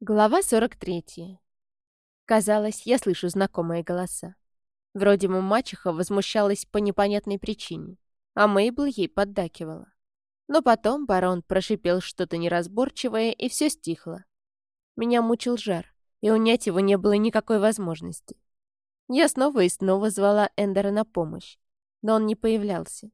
Глава 43. Казалось, я слышу знакомые голоса. Вроде бы мачеха возмущалась по непонятной причине, а Мейбл ей поддакивала. Но потом барон прошипел что-то неразборчивое, и все стихло. Меня мучил жар, и унять его не было никакой возможности. Я снова и снова звала Эндера на помощь, но он не появлялся.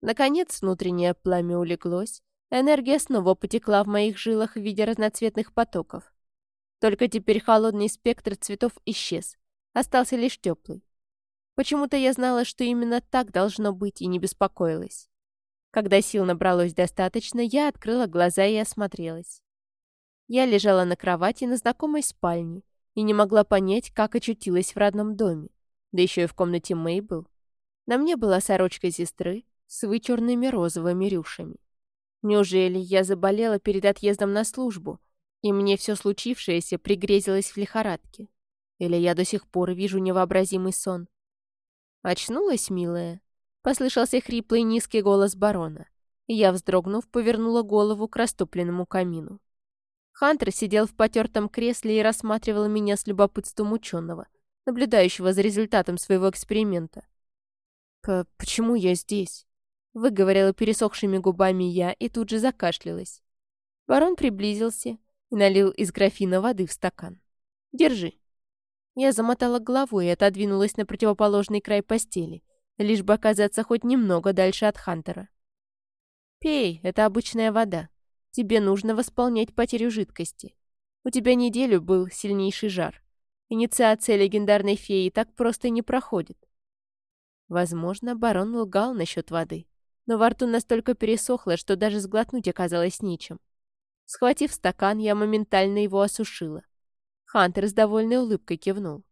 Наконец внутреннее пламя улеглось, Энергия снова потекла в моих жилах в виде разноцветных потоков. Только теперь холодный спектр цветов исчез. Остался лишь теплый. Почему-то я знала, что именно так должно быть, и не беспокоилась. Когда сил набралось достаточно, я открыла глаза и осмотрелась. Я лежала на кровати на знакомой спальне и не могла понять, как очутилась в родном доме, да еще и в комнате Мейбл. На мне была сорочка сестры с вычурными розовыми рюшами. Неужели я заболела перед отъездом на службу, и мне все случившееся пригрезилось в лихорадке? Или я до сих пор вижу невообразимый сон? Очнулась, милая? Послышался хриплый низкий голос барона, я, вздрогнув, повернула голову к растопленному камину. Хантер сидел в потертом кресле и рассматривал меня с любопытством ученого, наблюдающего за результатом своего эксперимента. «Почему я здесь?» Выговорила пересохшими губами я и тут же закашлялась. Барон приблизился и налил из графина воды в стакан. «Держи». Я замотала головой и отодвинулась на противоположный край постели, лишь бы оказаться хоть немного дальше от Хантера. «Пей, это обычная вода. Тебе нужно восполнять потерю жидкости. У тебя неделю был сильнейший жар. Инициация легендарной феи так просто не проходит». Возможно, барон лгал насчет воды но во рту настолько пересохло, что даже сглотнуть оказалось нечем. Схватив стакан, я моментально его осушила. Хантер с довольной улыбкой кивнул.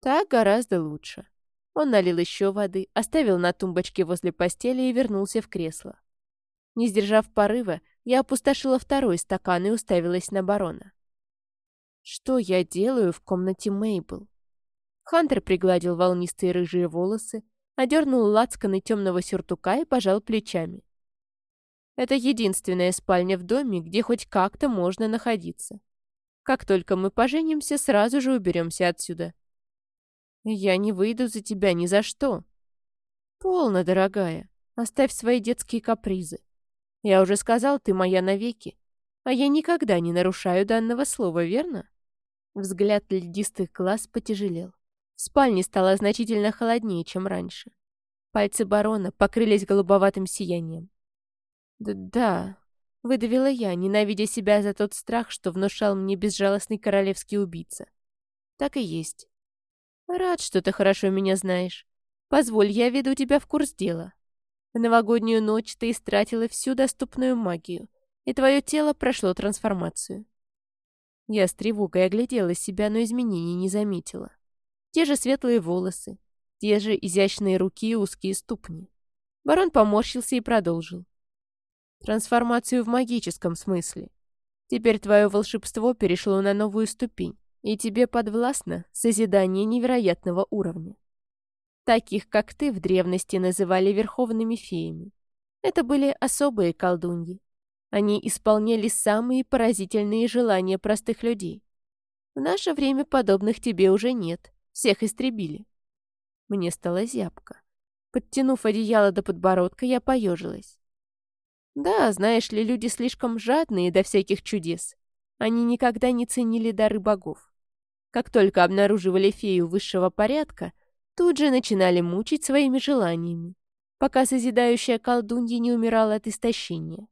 Так гораздо лучше. Он налил еще воды, оставил на тумбочке возле постели и вернулся в кресло. Не сдержав порыва, я опустошила второй стакан и уставилась на барона. Что я делаю в комнате Мейбл? Хантер пригладил волнистые рыжие волосы, одернул лацканы темного сюртука и пожал плечами. Это единственная спальня в доме, где хоть как-то можно находиться. Как только мы поженимся, сразу же уберемся отсюда. Я не выйду за тебя ни за что. Полно, дорогая. Оставь свои детские капризы. Я уже сказал, ты моя навеки. А я никогда не нарушаю данного слова, верно? Взгляд льдистых глаз потяжелел. В спальне стало значительно холоднее, чем раньше. Пальцы барона покрылись голубоватым сиянием. «Да», — выдавила я, ненавидя себя за тот страх, что внушал мне безжалостный королевский убийца. «Так и есть. Рад, что ты хорошо меня знаешь. Позволь, я веду тебя в курс дела. В новогоднюю ночь ты истратила всю доступную магию, и твое тело прошло трансформацию». Я с тревогой оглядела себя, но изменений не заметила. Те же светлые волосы, те же изящные руки и узкие ступни. Барон поморщился и продолжил. Трансформацию в магическом смысле. Теперь твое волшебство перешло на новую ступень, и тебе подвластно созидание невероятного уровня. Таких, как ты, в древности называли верховными феями. Это были особые колдуньи. Они исполняли самые поразительные желания простых людей. В наше время подобных тебе уже нет. Всех истребили. Мне стало зябко. Подтянув одеяло до подбородка, я поежилась. Да, знаешь ли, люди слишком жадные до всяких чудес. Они никогда не ценили дары богов. Как только обнаруживали фею высшего порядка, тут же начинали мучить своими желаниями, пока созидающая колдунья не умирала от истощения.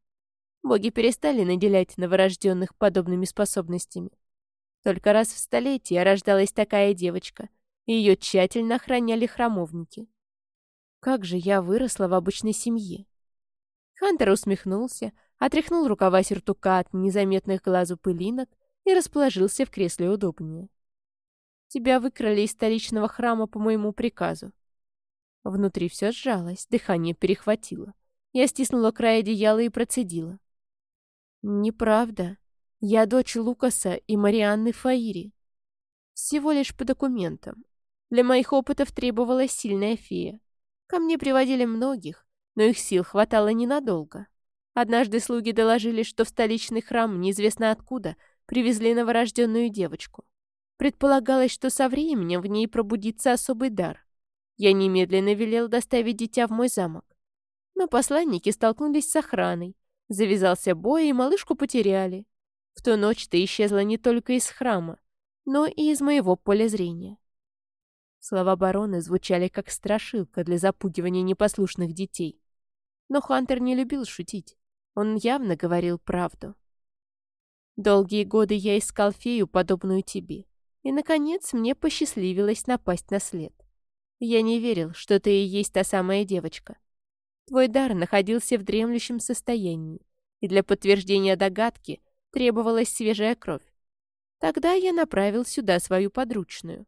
Боги перестали наделять новорожденных подобными способностями. Только раз в столетие рождалась такая девочка, ее тщательно охраняли храмовники. Как же я выросла в обычной семье. Хантер усмехнулся, отряхнул рукава сюртука от незаметных глазу пылинок и расположился в кресле удобнее. Тебя выкрали из столичного храма по моему приказу. Внутри все сжалось, дыхание перехватило. Я стиснула край одеяла и процедила. Неправда. Я дочь Лукаса и Марианны Фаири. Всего лишь по документам. Для моих опытов требовалась сильная фея. Ко мне приводили многих, но их сил хватало ненадолго. Однажды слуги доложили, что в столичный храм неизвестно откуда привезли новорожденную девочку. Предполагалось, что со временем в ней пробудится особый дар. Я немедленно велел доставить дитя в мой замок. Но посланники столкнулись с охраной. Завязался бой, и малышку потеряли. В ту ночь ты исчезла не только из храма, но и из моего поля зрения. Слова барона звучали как страшилка для запугивания непослушных детей. Но Хантер не любил шутить. Он явно говорил правду. Долгие годы я искал фею, подобную тебе. И, наконец, мне посчастливилось напасть на след. Я не верил, что ты и есть та самая девочка. Твой дар находился в дремлющем состоянии, и для подтверждения догадки требовалась свежая кровь. Тогда я направил сюда свою подручную.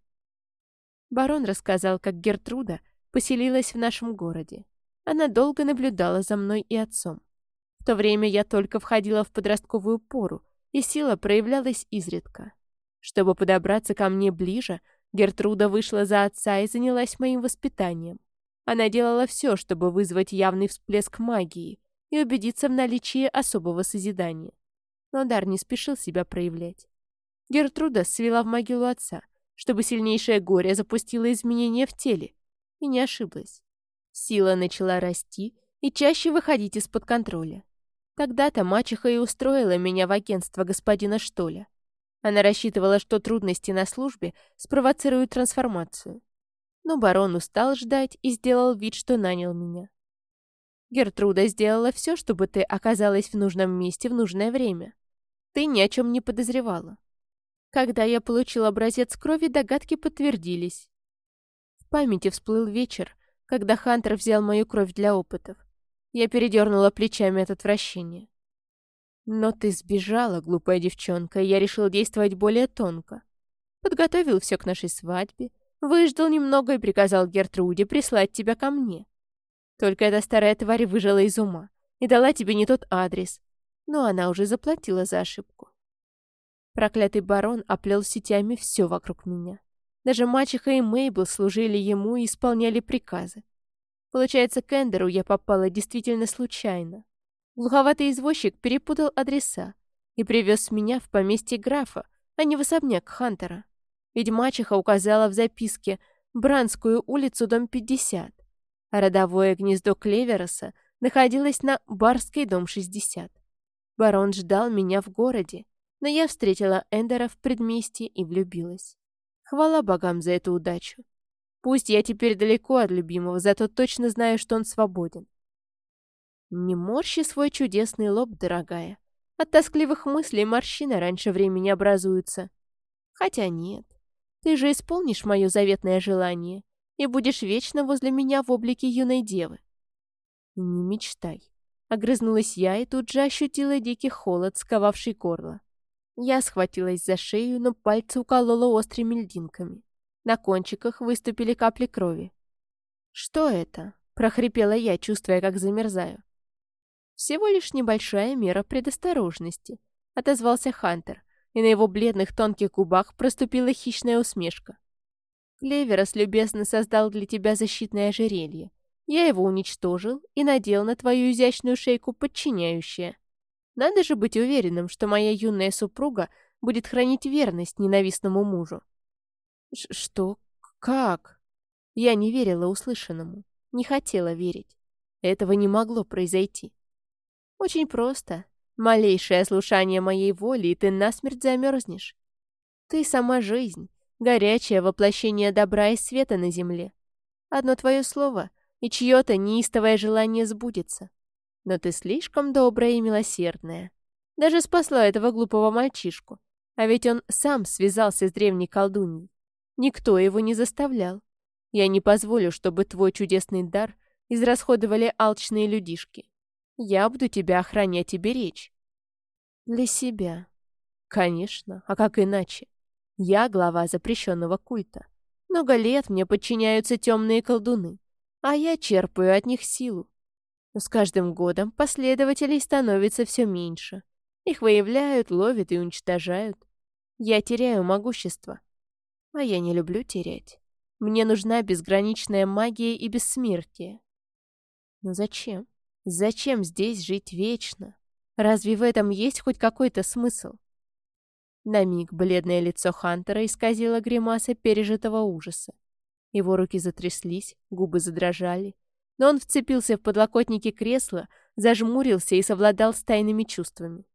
Барон рассказал, как Гертруда поселилась в нашем городе. Она долго наблюдала за мной и отцом. В то время я только входила в подростковую пору, и сила проявлялась изредка. Чтобы подобраться ко мне ближе, Гертруда вышла за отца и занялась моим воспитанием. Она делала все, чтобы вызвать явный всплеск магии и убедиться в наличии особого созидания. Но дар не спешил себя проявлять. Гертруда свела в могилу отца, чтобы сильнейшее горе запустило изменения в теле. И не ошиблась. Сила начала расти и чаще выходить из-под контроля. Тогда-то мачеха и устроила меня в агентство господина Штоля. Она рассчитывала, что трудности на службе спровоцируют трансформацию. Но барон устал ждать и сделал вид, что нанял меня. Гертруда сделала все, чтобы ты оказалась в нужном месте в нужное время. Ты ни о чем не подозревала. Когда я получил образец крови, догадки подтвердились. В памяти всплыл вечер, когда Хантер взял мою кровь для опытов. Я передернула плечами от отвращения. Но ты сбежала, глупая девчонка, и я решил действовать более тонко. Подготовил все к нашей свадьбе, выждал немного и приказал Гертруде прислать тебя ко мне. Только эта старая тварь выжила из ума и дала тебе не тот адрес, но она уже заплатила за ошибку. Проклятый барон оплел сетями все вокруг меня. Даже мачеха и Мейбл служили ему и исполняли приказы. Получается, к Эндеру я попала действительно случайно. Глуховатый извозчик перепутал адреса и привез меня в поместье графа, а не в особняк Хантера. Ведь мачеха указала в записке Бранскую улицу, дом 50, а родовое гнездо Клевероса находилось на Барской, дом 60. Барон ждал меня в городе, но я встретила Эндера в предместье и влюбилась. Хвала богам за эту удачу. Пусть я теперь далеко от любимого, зато точно знаю, что он свободен. Не морщи свой чудесный лоб, дорогая. От тоскливых мыслей морщины раньше времени образуются. Хотя нет. Ты же исполнишь мое заветное желание и будешь вечно возле меня в облике юной девы. Не мечтай. Огрызнулась я и тут же ощутила дикий холод, сковавший горло. Я схватилась за шею, но пальцы уколола острыми льдинками. На кончиках выступили капли крови. «Что это?» — прохрипела я, чувствуя, как замерзаю. «Всего лишь небольшая мера предосторожности», — отозвался Хантер, и на его бледных тонких губах проступила хищная усмешка. «Клеверос любезно создал для тебя защитное ожерелье. Я его уничтожил и надел на твою изящную шейку подчиняющее. Надо же быть уверенным, что моя юная супруга будет хранить верность ненавистному мужу». Ш «Что? Как?» Я не верила услышанному, не хотела верить. Этого не могло произойти. Очень просто. Малейшее слушание моей воли, и ты насмерть замерзнешь. Ты сама жизнь, горячее воплощение добра и света на земле. Одно твое слово, и чье-то неистовое желание сбудется. Но ты слишком добрая и милосердная. Даже спасла этого глупого мальчишку. А ведь он сам связался с древней колдуньей. Никто его не заставлял. Я не позволю, чтобы твой чудесный дар израсходовали алчные людишки. Я буду тебя охранять и беречь. Для себя. Конечно, а как иначе? Я глава запрещенного культа. Много лет мне подчиняются темные колдуны, а я черпаю от них силу. Но с каждым годом последователей становится все меньше. Их выявляют, ловят и уничтожают. Я теряю могущество. А я не люблю терять. Мне нужна безграничная магия и бессмертие. Но зачем? Зачем здесь жить вечно? Разве в этом есть хоть какой-то смысл? На миг бледное лицо Хантера исказило гримаса пережитого ужаса. Его руки затряслись, губы задрожали, но он вцепился в подлокотники кресла, зажмурился и совладал с тайными чувствами.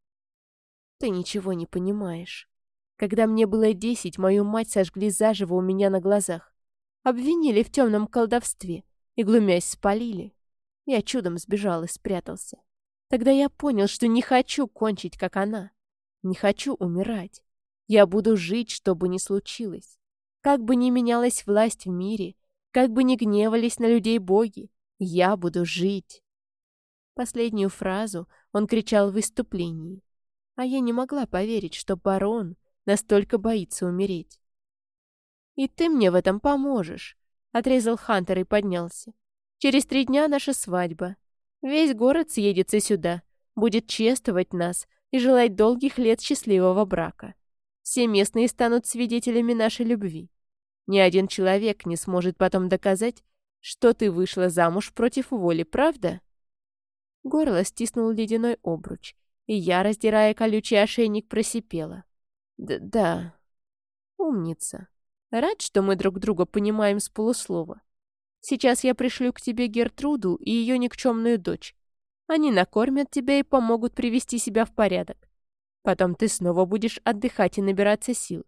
«Ты ничего не понимаешь. Когда мне было десять, мою мать сожгли заживо у меня на глазах. Обвинили в темном колдовстве и, глумясь, спалили. Я чудом сбежал и спрятался. Тогда я понял, что не хочу кончить, как она. Не хочу умирать. Я буду жить, что бы ни случилось. Как бы ни менялась власть в мире, как бы ни гневались на людей боги, я буду жить. Последнюю фразу он кричал в выступлении. А я не могла поверить, что барон настолько боится умереть. «И ты мне в этом поможешь», — отрезал Хантер и поднялся. «Через три дня наша свадьба. Весь город съедется сюда, будет чествовать нас и желать долгих лет счастливого брака. Все местные станут свидетелями нашей любви. Ни один человек не сможет потом доказать, что ты вышла замуж против воли, правда?» Горло стиснул ледяной обруч, и я, раздирая колючий ошейник, просипела. Д «Да, умница. Рад, что мы друг друга понимаем с полуслова. Сейчас я пришлю к тебе Гертруду и ее никчемную дочь. Они накормят тебя и помогут привести себя в порядок. Потом ты снова будешь отдыхать и набираться сил.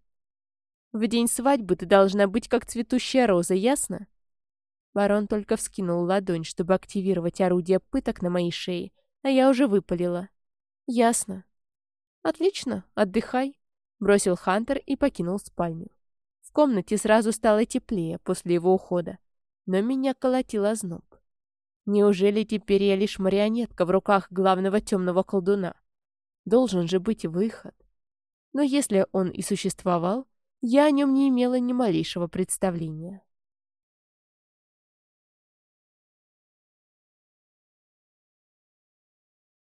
В день свадьбы ты должна быть как цветущая роза, ясно?» Барон только вскинул ладонь, чтобы активировать орудие пыток на моей шее, а я уже выпалила. «Ясно». «Отлично, отдыхай», — бросил Хантер и покинул спальню. В комнате сразу стало теплее после его ухода, но меня колотил озноб. Неужели теперь я лишь марионетка в руках главного темного колдуна? Должен же быть выход. Но если он и существовал, я о нем не имела ни малейшего представления.